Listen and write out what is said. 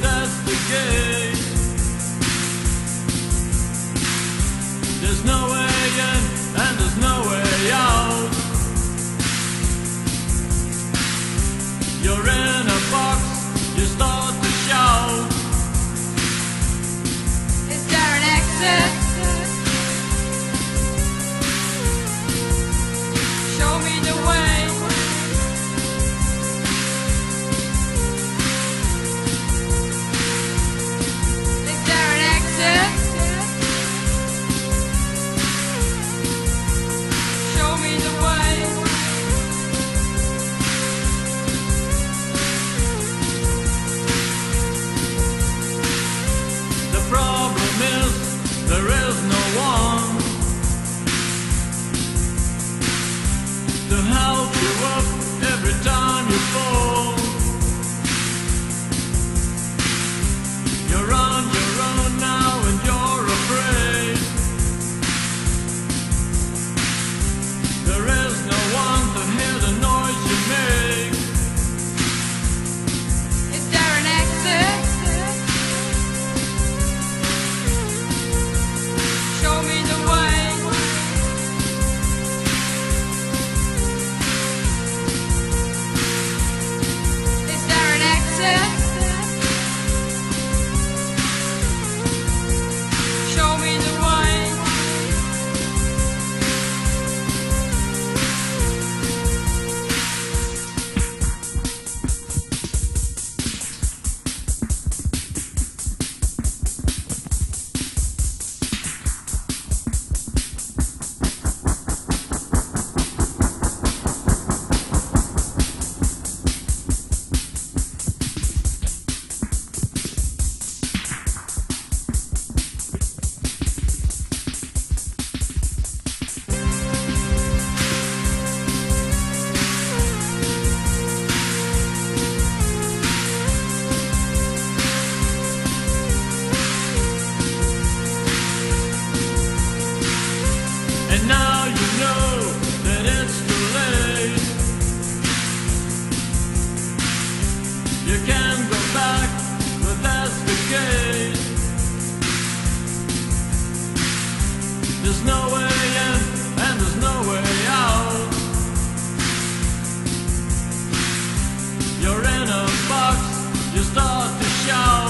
that's the game. There's no way in and there's no way out. You're There's no way in and there's no way out. You're in a box, you start to shout.